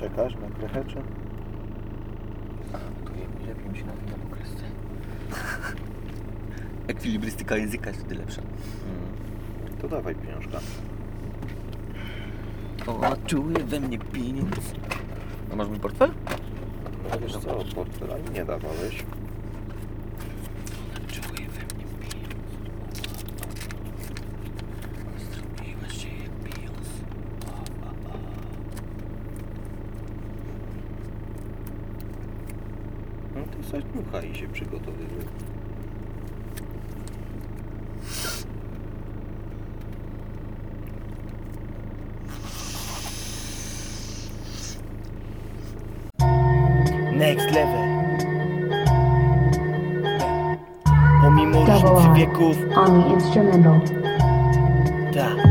Czekasz na krechę, czy? Lepiej mi się po kresce. Ekwilibrystyka języka jest wtedy lepsza. Mm. To dawaj pieniążka. O, czuję we mnie pieniądz. A masz mój portfel? No wiesz co, portfela mi nie dawałeś. Czuję we mnie pieniądz. Zrobiła się pieniądz. To coś dmucha i się przygotowuje. Next level. Pomimo Double różnicy R. wieków, on the instrumental. tak.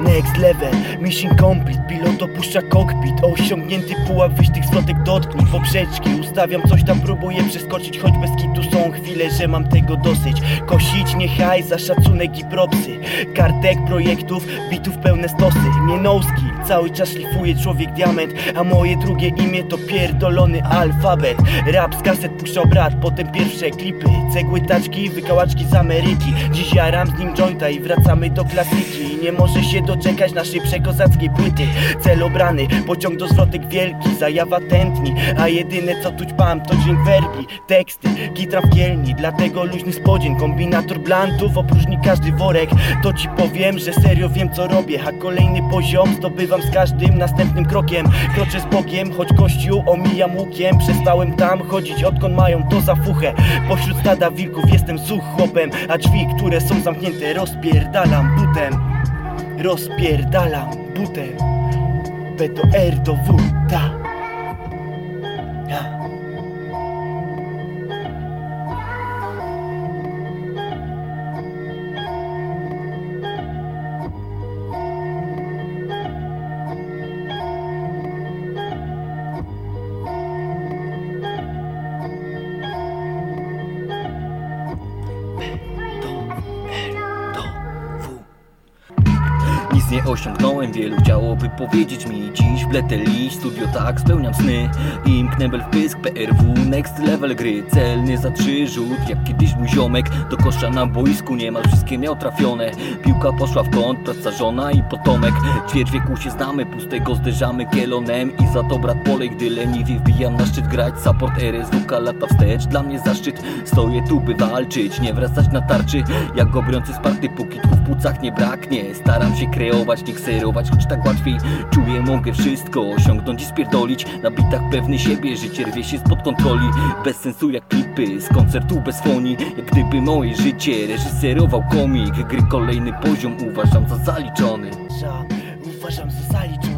Next level, mission complete. Pilot opuszcza kokpit. Osiągnięty pułap, wyś tych zlotek dotknij Poprzeczki, ustawiam coś tam Próbuję przeskoczyć, choć bez kitu są chwile Że mam tego dosyć. Kosić niechaj za szacunek i propsy. Kartek projektów, bitów pełne stosy. Nie no cały czas szlifuje człowiek diament. A moje drugie imię to pierdolony alfabet. Rap z kaset puszczał brat, potem pierwsze klipy. Cegły, taczki, wykałaczki z Ameryki. Dziś jaram z nim jointa i wracamy do klasyki. Nie może się doczekać naszej przekozackiej płyty. Cel obrany, pociąg do zwrotek wielki Zajawa tętni, a jedyne co tu ćpam to dźwięk werbli Teksty, gitra w kielni, dlatego luźny spodzień Kombinator blantów, opróżni każdy worek. To ci powiem, że serio wiem co robię A kolejny poziom zdobywam z każdym następnym krokiem. Kroczę z Bogiem, choć kościół omijam łukiem. Przestałem tam chodzić odkąd mają to za fuchę. Pośród stada wilków jestem zuch chłopem A drzwi, które są zamknięte rozpierdalam butem Rozpierdalam butem B do R do W, ta. Nic nie osiągnąłem, wielu chciałoby powiedzieć mi. Dziś w Bleteli, studio tak, spełniam sny. Im knebel w pysk, PRW, next level gry. Celny za trzy rzut, jak kiedyś mój ziomek. Do kosza na boisku niemal wszystkie miał trafione. Piłka poszła w kąt, praca żona i potomek. Ćwierć wieku się znamy, pustego zderzamy kielonem. I za to brat polej, gdy leniwie wbijam na szczyt grać Support RSWK lata wstecz, dla mnie zaszczyt Stoję tu by walczyć, nie wracać na tarczy. Jak obrący sparty, póki tchu w płucach nie braknie Staram się kreować, nie kserować, choć tak łatwiej. Czuję, mogę wszystko osiągnąć i spierdolić. Na bitach pewny siebie, życie rwie się spod kontroli. Bez sensu jak klipy, z koncertu bez fonii Jak gdyby moje życie reżyserował komik. Gry kolejny poziom uważam za zaliczony. Za, uważam za zaliczony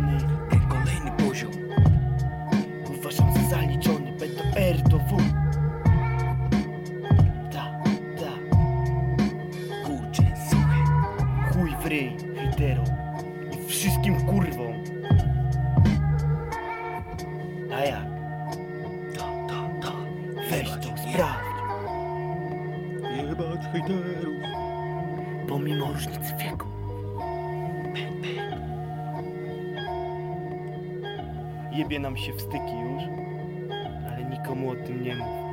ryj, hejterom I wszystkim kurwom. A jak? Ta, ta, ta. Weź to, sprawdź. Jebać hejterów Pomimo różnicy wieku. Jebie nam się w styki już Ale nikomu o tym nie mów